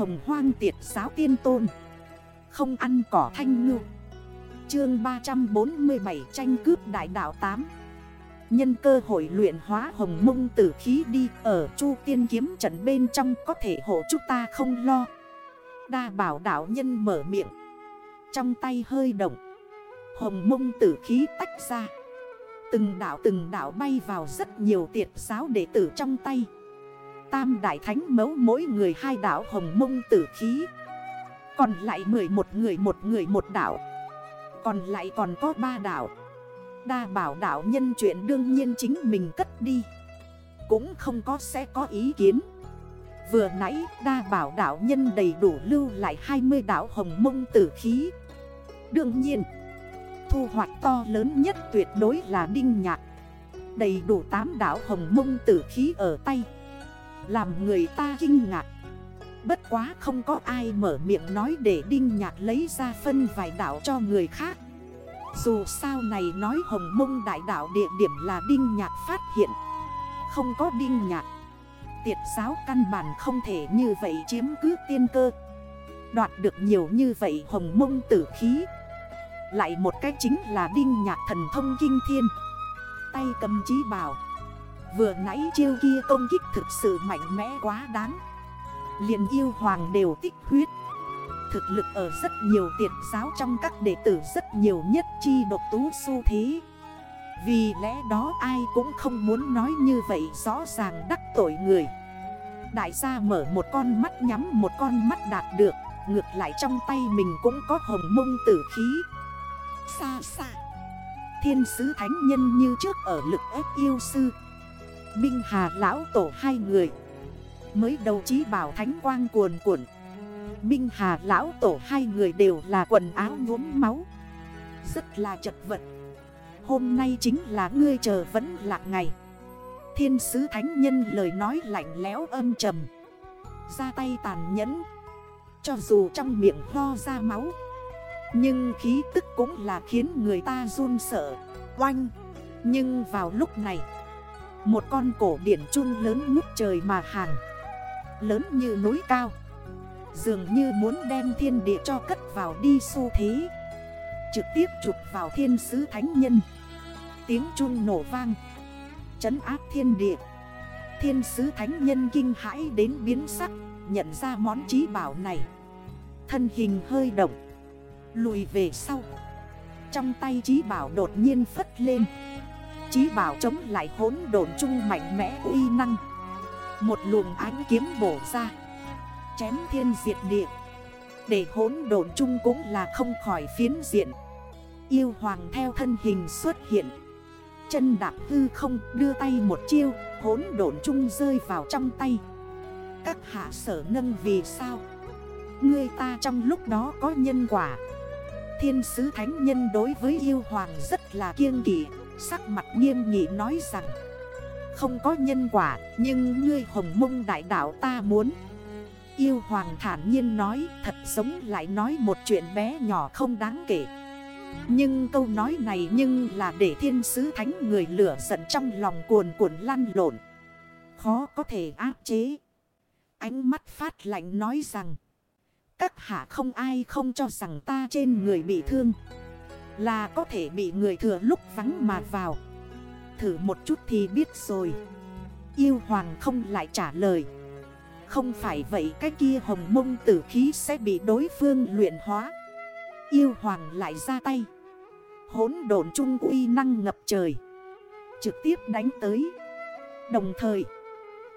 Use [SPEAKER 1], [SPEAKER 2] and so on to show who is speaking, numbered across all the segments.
[SPEAKER 1] hồng hoang tiệt giáo tiên tôn. Không ăn cỏ thanh ngư. Chương 347 tranh cướp đại đạo 8 Nhân cơ hội luyện hóa hồng mông tử khí đi, Ở chu tiên kiếm trận bên trong có thể hộ chúng ta không lo. Đa bảo đảo nhân mở miệng. Trong tay hơi động. Hồng mông tử khí tách ra. Từng đảo từng đảo bay vào rất nhiều tiệt giáo đệ tử trong tay. Tam đại thánh mấu mỗi người hai đảo hồng mông tử khí. Còn lại 11 người một người một đảo Còn lại còn có ba đảo Đa bảo đảo nhân chuyện đương nhiên chính mình cất đi. Cũng không có sẽ có ý kiến. Vừa nãy đa bảo đảo nhân đầy đủ lưu lại 20 đảo hồng mông tử khí. Đương nhiên, Thu hoạch to lớn nhất tuyệt đối là đinh nhạc. Đầy đủ 8 đảo hồng mông tử khí ở tay. Làm người ta kinh ngạc. Bất quá không có ai mở miệng nói để đinh nhạc lấy ra phân vài đảo cho người khác. Dù sao này nói hồng mông đại đảo địa điểm là đinh nhạc phát hiện. Không có đinh nhạc, Tiệt giáo căn bản không thể như vậy chiếm cứ tiên cơ. Đoạt được nhiều như vậy hồng mông tử khí. Lại một cách chính là đinh nhạc thần thông kinh thiên. Tay cầm chí bảo. Vừa nãy chiêu kia công kích thực sự mạnh mẽ quá đáng. Liền yêu hoàng đều tích huyết. Thực lực ở rất nhiều tiệt giáo trong các đệ tử rất nhiều nhất chi độc tú su thí. Vì lẽ đó ai cũng không muốn nói như vậy rõ ràng đắc tội người. Đại gia mở một con mắt nhắm một con mắt đạt được. Ngược lại trong tay mình cũng có hồng mông tử khí. Xa xa Thiên sứ thánh nhân như trước ở lực ép yêu sư. Minh Hà lão tổ hai người. Mới đầu chí bảo thánh quang cuồn cuộn. Minh Hà lão tổ hai người đều là quần áo nhuốm máu. Rất là chật vật. Hôm nay chính là ngươi chờ vẫn lạc ngày. Thiên sứ thánh nhân lời nói lạnh lẽo âm trầm. Ra tay tàn nhẫn. Cho dù trong miệng ho ra máu. Nhưng khí tức cũng là khiến người ta run sợ. Oanh. Nhưng vào lúc này một con cổ điển chun lớn ngút trời mà hàng. Lớn như núi cao. Dường như muốn đem thiên địa cho cất vào đi xu thế. Trực tiếp chụp vào thiên sứ thánh nhân. Tiếng chun nổ vang. Chấn áp thiên địa. Thiên sứ thánh nhân kinh hãi đến biến sắc, Nhận ra món trí bảo này. Thân hình hơi động. Lùi về sau. Trong tay trí bảo đột nhiên phất lên chí bảo chống lại hốn đồn chung mạnh mẽ uy năng. Một luồng ánh kiếm bổ ra, Chém thiên diệt địa. Để hốn đồn chung cũng là không khỏi phiến diện. Yêu hoàng theo thân hình xuất hiện. Chân đạp hư không đưa tay một chiêu Hốn đồn chung rơi vào trong tay. Các hạ sở nâng vì sao? Người ta trong lúc đó có nhân quả. Thiên sứ thánh nhân đối với yêu hoàng rất là kiêng kỷ Sắc mặt nghiêm nghị nói rằng, Không có nhân quả, Nhưng ngươi hồng mông đại đạo ta muốn Yêu hoàng thản nhiên nói, Thật giống lại nói một chuyện bé nhỏ không đáng kể nhưng câu nói này nhưng là để thiên sứ thánh người lửa giận trong lòng cuồn cuộn lăn lộn. Khó có thể áp chế. Ánh mắt phát lạnh nói rằng. Các hạ không ai không cho rằng ta trên người bị thương. Là có thể bị người thừa lúc vắng mà vào. Thử một chút thì biết rồi. Yêu hoàng không lại trả lời. Không phải vậy, cái kia hồng mông tử khí sẽ bị đối phương luyện hóa. Yêu hoàng lại ra tay Hốn độn trung uy năng ngập trời Trực tiếp đánh tới Đồng thời,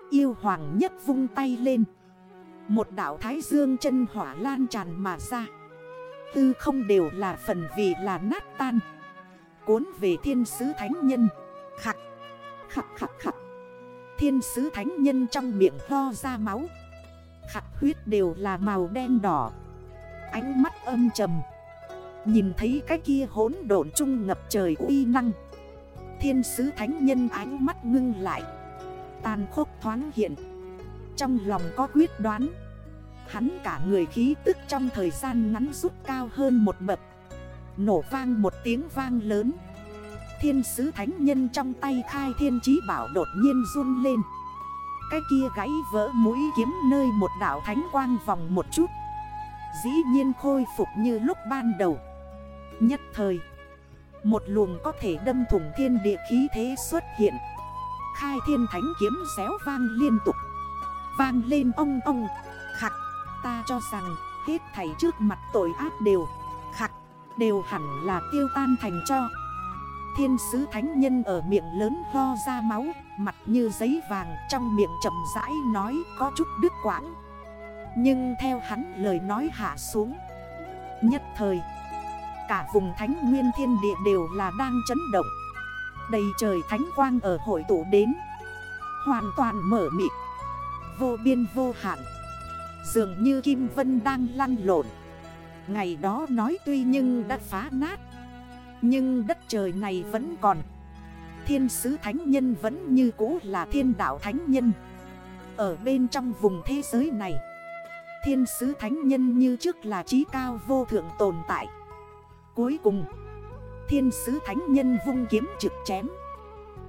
[SPEAKER 1] Yêu hoàng nhất vung tay lên Một đảo thái dương chân hỏa lan tràn mà ra Tư không đều là phần vì là nát tan. Cuốn về thiên sứ thánh nhân. Khặt Khặt khặt khặt Thiên sứ thánh nhân trong miệng ho ra máu. Khặt huyết đều là màu đen đỏ. Ánh mắt âm trầm. Nhìn thấy cái kia hốn độn trung ngập trời uy năng. Thiên sứ thánh nhân ánh mắt ngưng lại. Tàn khốc thoáng hiện. Trong lòng có quyết đoán. Hắn cả người khí tức trong thời gian ngắn rút cao hơn một bậc Nổ vang một tiếng vang lớn. Thiên sứ thánh nhân trong tay khai thiên chí bảo đột nhiên run lên. Cái kia gãy vỡ mũi kiếm nơi một đảo thánh quang vòng một chút. Dĩ nhiên khôi phục như lúc ban đầu. Nhất thời, Một luồng có thể đâm thủng thiên địa khí thế xuất hiện. Khai thiên thánh kiếm xéo vang liên tục. Vang lên ong ong, khạc ta cho rằng, hết thảy trước mặt tội ác đều khặc đều hẳn là tiêu tan thành cho. Thiên sứ thánh nhân ở miệng lớn ho ra máu, Mặt như giấy vàng trong miệng chậm rãi nói có chút đứt quãng. Nhưng theo hắn lời nói hạ xuống, Nhất thời, Cả vùng thánh nguyên thiên địa đều là đang chấn động. Đầy trời thánh quang ở hội tụ đến, Hoàn toàn mở mịt, Vô biên vô hạn. Dường như Kim Vân đang lăn lộn. Ngày đó nói tuy nhưng đã phá nát. Nhưng đất trời này vẫn còn. Thiên sứ thánh nhân vẫn như cũ là thiên đạo thánh nhân. Ở bên trong vùng thế giới này, Thiên sứ thánh nhân như trước là trí cao vô thượng tồn tại. Cuối cùng, Thiên sứ thánh nhân vung kiếm trực chém.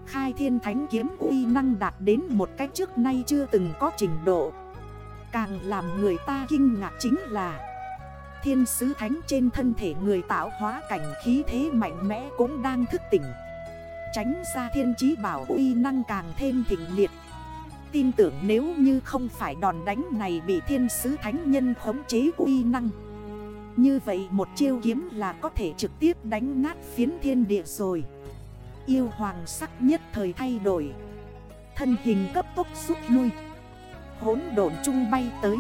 [SPEAKER 1] Khai thiên thánh kiếm uy năng đạt đến một cách trước nay chưa từng có trình độ. Càng làm người ta kinh ngạc chính là Thiên sứ thánh trên thân thể người tạo hóa cảnh khí thế mạnh mẽ cũng đang thức tỉnh. Tránh ra thiên trí bảo uy năng càng thêm thịnh liệt. Tin tưởng nếu như không phải đòn đánh này bị thiên sứ thánh nhân khống chế uy năng. Như vậy một chiêu kiếm là có thể trực tiếp đánh nát phiến thiên địa rồi. Yêu hoàng sắc nhất thời thay đổi. Thân hình cấp tốc rút lui. Hốn độn chung bay tới.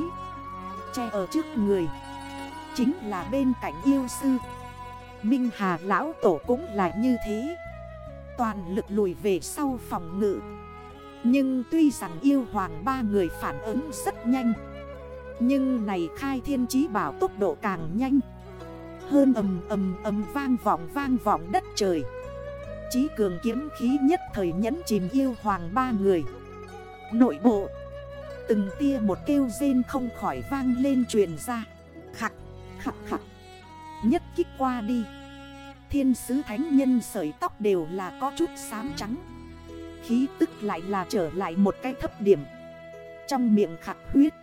[SPEAKER 1] Che ở trước người. Chính là bên cạnh yêu sư. Minh Hà Lão Tổ cũng là như thế. Toàn lực lùi về sau phòng ngự. Nhưng tuy rằng yêu hoàng ba người phản ứng rất nhanh. Nhưng này khai thiên chí bảo tốc độ càng nhanh. Hơn ầm ầm ầm vang vọng vang vọng đất trời. Chí cường kiếm khí nhất thời nhẫn chìm yêu hoàng ba người. Nội bộ Từng tia một kêu rên không khỏi vang lên truyền ra. Khặt, khặt khặt Nhất kích qua đi. Thiên sứ thánh nhân sợi tóc đều là có chút xám trắng. Khí tức lại là trở lại một cái thấp điểm. Trong miệng khặt huyết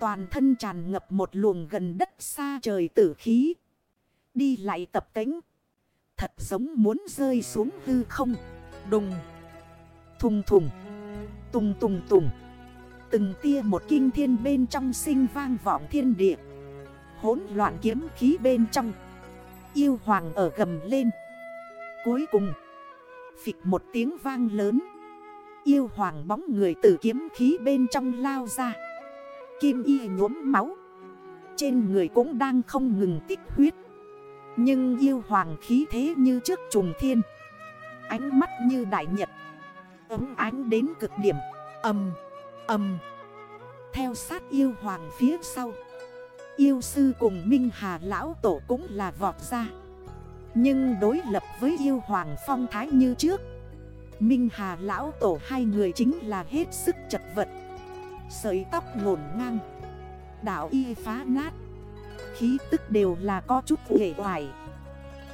[SPEAKER 1] Toàn thân tràn ngập một luồng gần đất xa trời tử khí. Đi lại tập tính Thật giống muốn rơi xuống hư không. Đùng. Thùng thùng. Tùng tùng tùng. Từng tia một kinh thiên bên trong sinh vang vọng thiên địa. Hốn loạn kiếm khí bên trong. Yêu hoàng ở gầm lên. Cuối cùng Phịch một tiếng vang lớn. Yêu hoàng bóng người từ kiếm khí bên trong lao ra. Kim y nhuốm máu. Trên người cũng đang không ngừng tích huyết. Nhưng yêu hoàng khí thế như trước trùng thiên. Ánh mắt như đại nhật. Ấm ánh đến cực điểm. Âm, âm. Theo sát yêu hoàng phía sau. Yêu sư cùng Minh Hà Lão Tổ cũng là vọt ra. Nhưng đối lập với yêu hoàng phong thái như trước. Minh Hà Lão Tổ hai người chính là hết sức chật vật. Sợi tóc ngổn ngang. Đảo y phá nát. Khí tức đều là có chút ghệ hoài.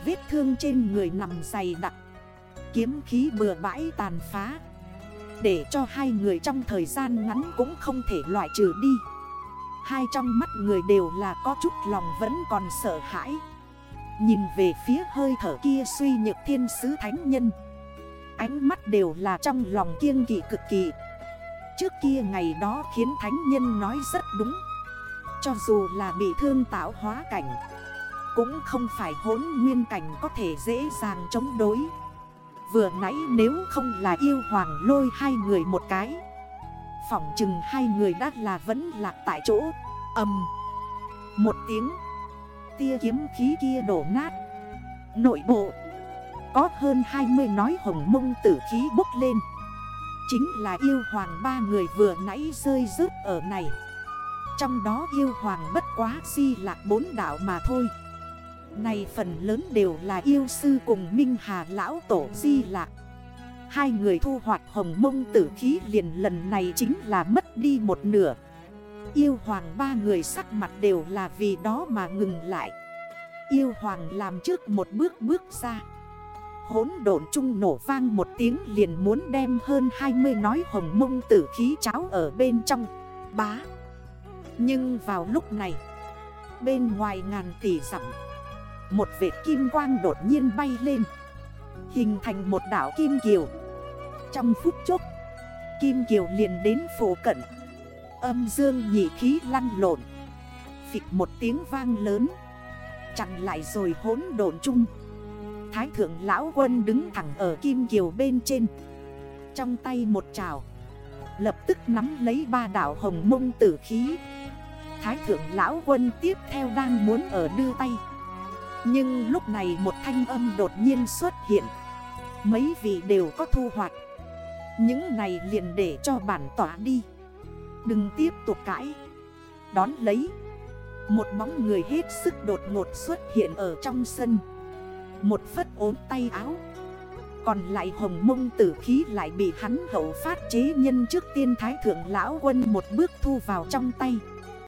[SPEAKER 1] Vết thương trên người nằm dày đặc. Kiếm khí bừa bãi tàn phá. Để cho hai người trong thời gian ngắn cũng không thể loại trừ đi. Hai trong mắt người đều là có chút lòng vẫn còn sợ hãi. Nhìn về phía hơi thở kia suy nhược thiên sứ thánh nhân. Ánh mắt đều là trong lòng kiêng kỵ cực kỳ. Trước kia ngày đó khiến thánh nhân nói rất đúng. Cho dù là bị thương tạo hóa cảnh, Cũng không phải hốn nguyên cảnh có thể dễ dàng chống đối. Vừa nãy nếu không là yêu hoàng lôi hai người một cái. Phỏng chừng hai người đã là vẫn lạc tại chỗ. Âm. Một tiếng. Tia kiếm khí kia đổ nát. Nội bộ. Có hơn 20 nói hồng mông tử khí bốc lên. Chính là yêu hoàng ba người vừa nãy rơi rớt ở này. Trong đó yêu hoàng bất quá di lạc bốn đảo mà thôi. Này phần lớn đều là yêu sư cùng Minh Hà Lão Tổ di lạc Hai người thu hoạch hồng mông tử khí liền lần này chính là mất đi một nửa. Yêu hoàng ba người sắc mặt đều là vì đó mà ngừng lại. Yêu hoàng làm trước một bước bước ra. Hốn độn trung nổ vang một tiếng liền muốn đem hơn 20 nói hồng mông tử khí cháo ở bên trong. Bá! Nhưng vào lúc này, Bên ngoài ngàn tỷ dặm một vệt kim quang đột nhiên bay lên. Hình thành một đảo kim kiều. Trong phút chốc, Kim kiều liền đến phổ cận. Âm dương nhị khí lăn lộn. Phịch một tiếng vang lớn. Chặn lại rồi hốn độn chung. Thái thượng lão quân đứng thẳng ở kim kiều bên trên. Trong tay một trào. Lập tức nắm lấy ba đảo hồng mông tử khí. Thái thượng lão quân tiếp theo đang muốn ở đưa tay. Nhưng lúc này một thanh âm đột nhiên xuất hiện. Mấy vị đều có thu hoạch. Những này liền để cho bản tỏa đi. Đừng tiếp tục cãi. Đón lấy. Một bóng người hết sức đột ngột xuất hiện ở trong sân. Một phất ốm tay áo. Còn lại hồng mông tử khí lại bị hắn hậu phát chế nhân trước tiên thái thượng lão quân một bước thu vào trong tay.